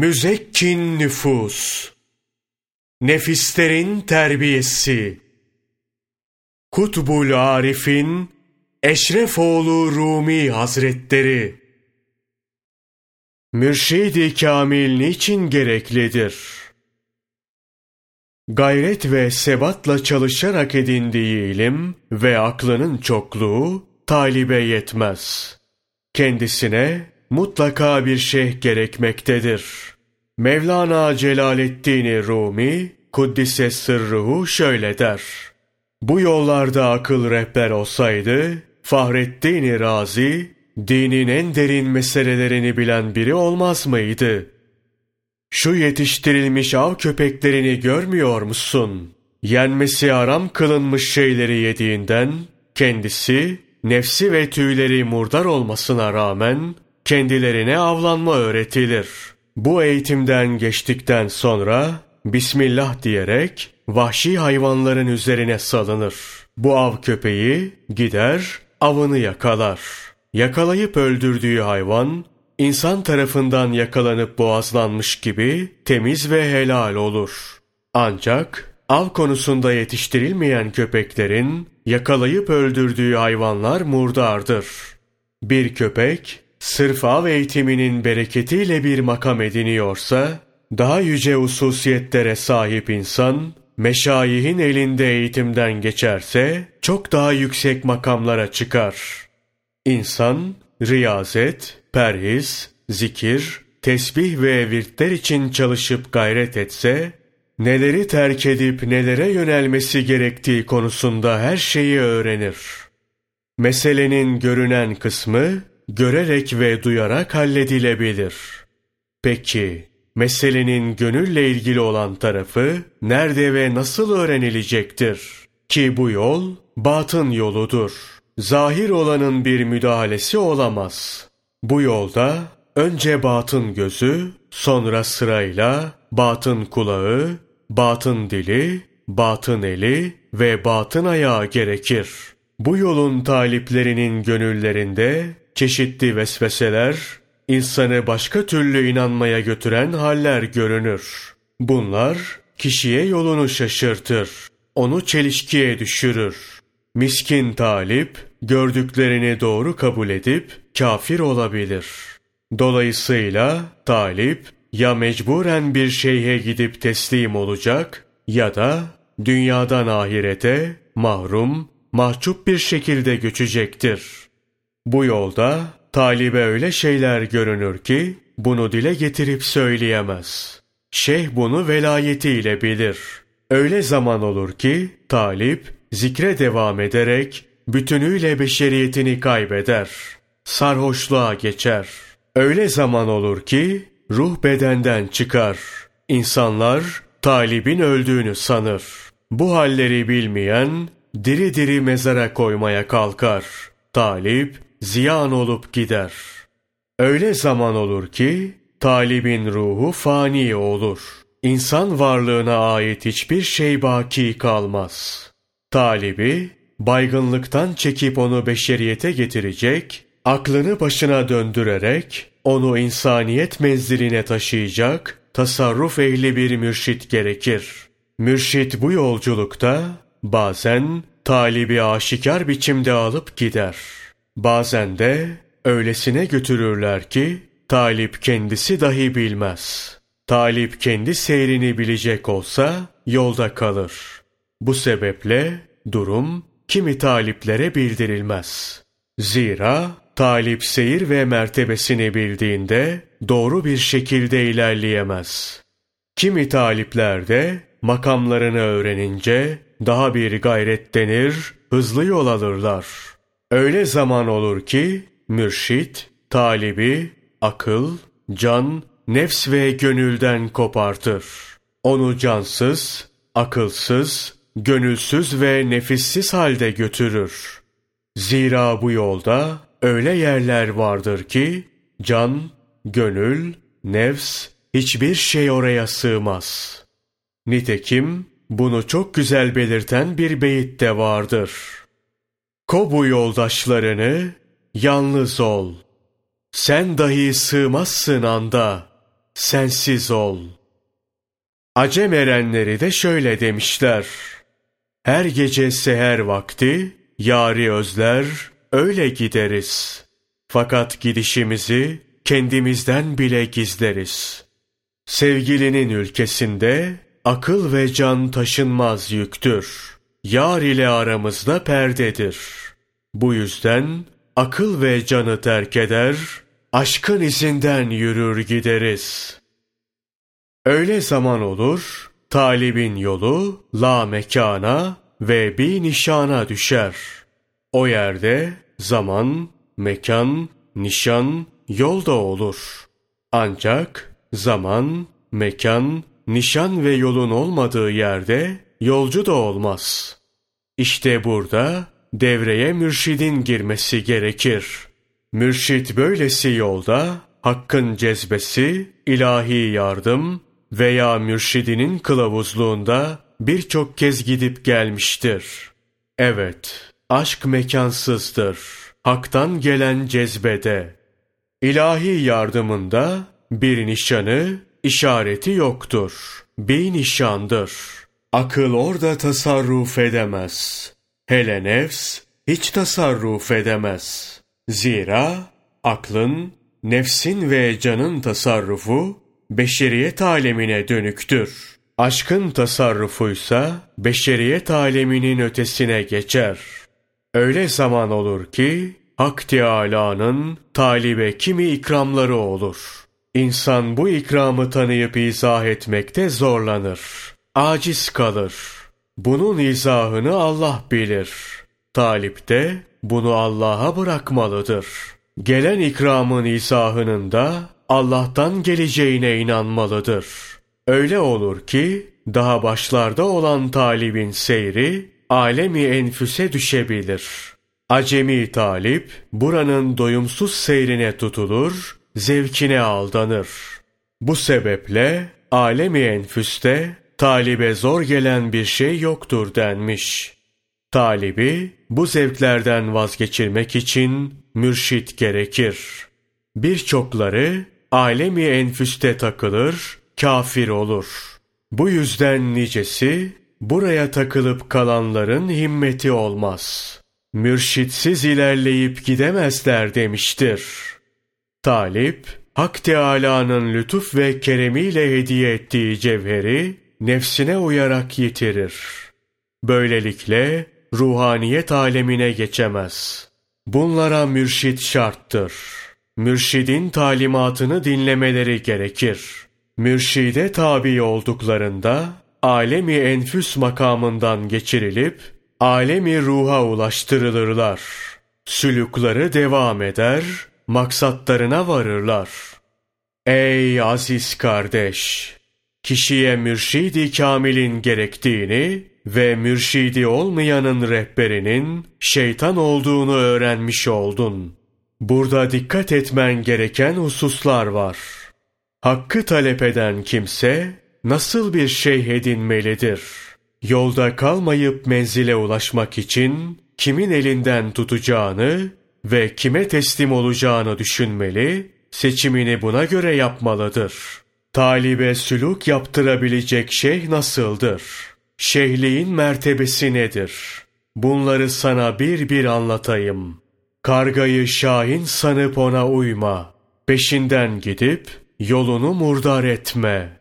Müzekkin nüfus, nefislerin terbiyesi, Kutbul Arif'in Eşrefoğlu Rumi Hazretleri, Mürşid-i Kamil niçin gereklidir? Gayret ve sebatla çalışarak edindiği ilim ve aklının çokluğu talibe yetmez. Kendisine mutlaka bir şeyh gerekmektedir. Mevlana Celaleddin Rumi, Kuddise Sırruhu şöyle der. Bu yollarda akıl rehber olsaydı, Fahrettin Razi, dinin en derin meselelerini bilen biri olmaz mıydı? Şu yetiştirilmiş av köpeklerini görmüyor musun? Yenmesi aram kılınmış şeyleri yediğinden, kendisi, nefsi ve tüyleri murdar olmasına rağmen, kendilerine avlanma öğretilir. Bu eğitimden geçtikten sonra Bismillah diyerek vahşi hayvanların üzerine salınır. Bu av köpeği gider avını yakalar. Yakalayıp öldürdüğü hayvan insan tarafından yakalanıp boğazlanmış gibi temiz ve helal olur. Ancak av konusunda yetiştirilmeyen köpeklerin yakalayıp öldürdüğü hayvanlar murdardır. Bir köpek sırf av eğitiminin bereketiyle bir makam ediniyorsa, daha yüce hususiyetlere sahip insan, meşayihin elinde eğitimden geçerse, çok daha yüksek makamlara çıkar. İnsan, riyazet, perhiz, zikir, tesbih ve virtler için çalışıp gayret etse, neleri terk edip nelere yönelmesi gerektiği konusunda her şeyi öğrenir. Meselenin görünen kısmı, görerek ve duyarak halledilebilir. Peki, meselenin gönülle ilgili olan tarafı nerede ve nasıl öğrenilecektir? Ki bu yol batın yoludur. Zahir olanın bir müdahalesi olamaz. Bu yolda önce batın gözü, sonra sırayla batın kulağı, batın dili, batın eli ve batın ayağı gerekir. Bu yolun taliplerinin gönüllerinde çeşitli vesveseler, insanı başka türlü inanmaya götüren haller görünür. Bunlar kişiye yolunu şaşırtır, onu çelişkiye düşürür. Miskin talip, gördüklerini doğru kabul edip kafir olabilir. Dolayısıyla talip, ya mecburen bir şeyhe gidip teslim olacak ya da dünyadan ahirete mahrum, mahcup bir şekilde göçecektir. Bu yolda talibe öyle şeyler görünür ki bunu dile getirip söyleyemez. Şeyh bunu velayetiyle bilir. Öyle zaman olur ki talip zikre devam ederek bütünüyle beşeriyetini kaybeder. Sarhoşluğa geçer. Öyle zaman olur ki ruh bedenden çıkar. İnsanlar talibin öldüğünü sanır. Bu halleri bilmeyen diri diri mezara koymaya kalkar. Talip ziyan olup gider. Öyle zaman olur ki talibin ruhu fani olur. İnsan varlığına ait hiçbir şey baki kalmaz. Talibi baygınlıktan çekip onu beşeriyete getirecek, aklını başına döndürerek onu insaniyet menziline taşıyacak, tasarruf ehli bir mürşit gerekir. Mürşit bu yolculukta bazen talibi aşikar biçimde alıp gider.'' Bazen de öylesine götürürler ki talip kendisi dahi bilmez. Talip kendi seyrini bilecek olsa yolda kalır. Bu sebeple durum kimi taliplere bildirilmez. Zira talip seyir ve mertebesini bildiğinde doğru bir şekilde ilerleyemez. Kimi talipler de makamlarını öğrenince daha bir gayret denir, hızlı yol alırlar.'' Öyle zaman olur ki mürşit, talibi, akıl, can, nefs ve gönülden kopartır. Onu cansız, akılsız, gönülsüz ve nefissiz halde götürür. Zira bu yolda öyle yerler vardır ki can, gönül, nefs hiçbir şey oraya sığmaz. Nitekim bunu çok güzel belirten bir beyit de vardır.'' Kobu yoldaşlarını, yalnız ol. Sen dahi sığmazsın anda. sensiz ol. Acem erenleri de şöyle demişler. Her gece seher vakti, yari özler, öyle gideriz. Fakat gidişimizi kendimizden bile gizleriz. Sevgilinin ülkesinde akıl ve can taşınmaz yüktür. Yar ile aramızda perdedir. Bu yüzden akıl ve canı terk eder, aşkın izinden yürür gideriz. Öyle zaman olur, talibin yolu la mekana ve bir nişana düşer. O yerde zaman, mekan, nişan, yol da olur. Ancak zaman, mekan, nişan ve yolun olmadığı yerde yolcu da olmaz. İşte burada devreye mürşidin girmesi gerekir. Mürşit böylesi yolda hakkın cezbesi, ilahi yardım veya mürşidinin kılavuzluğunda birçok kez gidip gelmiştir. Evet, aşk mekansızdır. Hak'tan gelen cezbede. İlahi yardımında bir nişanı, işareti yoktur. Bir nişandır. Akıl orada tasarruf edemez. Hele nefs hiç tasarruf edemez. Zira aklın, nefsin ve canın tasarrufu beşeriyet alemine dönüktür. Aşkın tasarrufuysa beşeriyet aleminin ötesine geçer. Öyle zaman olur ki Hak Teâlâ'nın talibe kimi ikramları olur. İnsan bu ikramı tanıyıp izah etmekte zorlanır. Aciz kalır. Bunun izahını Allah bilir. Talip de bunu Allah'a bırakmalıdır. Gelen ikramın izahının da Allah'tan geleceğine inanmalıdır. Öyle olur ki daha başlarda olan talibin seyri alemi enfüse düşebilir. Acemi talip buranın doyumsuz seyrine tutulur, zevkine aldanır. Bu sebeple alemi enfüste talibe zor gelen bir şey yoktur denmiş. Talibi bu zevklerden vazgeçirmek için mürşit gerekir. Birçokları alemi enfüste takılır, kafir olur. Bu yüzden nicesi buraya takılıp kalanların himmeti olmaz. Mürşitsiz ilerleyip gidemezler demiştir. Talip, Hak Teâlâ'nın lütuf ve keremiyle hediye ettiği cevheri nefsine uyarak yitirir. Böylelikle ruhaniyet alemine geçemez. Bunlara mürşit şarttır. Mürşidin talimatını dinlemeleri gerekir. Mürşide tabi olduklarında alemi enfüs makamından geçirilip alemi ruha ulaştırılırlar. Sülükleri devam eder, maksatlarına varırlar. Ey aziz kardeş! Kişiye mürşidi kamilin gerektiğini ve mürşidi olmayanın rehberinin şeytan olduğunu öğrenmiş oldun. Burada dikkat etmen gereken hususlar var. Hakkı talep eden kimse nasıl bir şey edinmelidir? Yolda kalmayıp menzile ulaşmak için kimin elinden tutacağını ve kime teslim olacağını düşünmeli, seçimini buna göre yapmalıdır. Talibe sülük yaptırabilecek şeyh nasıldır? Şeyhliğin mertebesi nedir? Bunları sana bir bir anlatayım. Kargayı şahin sanıp ona uyma. Peşinden gidip yolunu murdar etme.''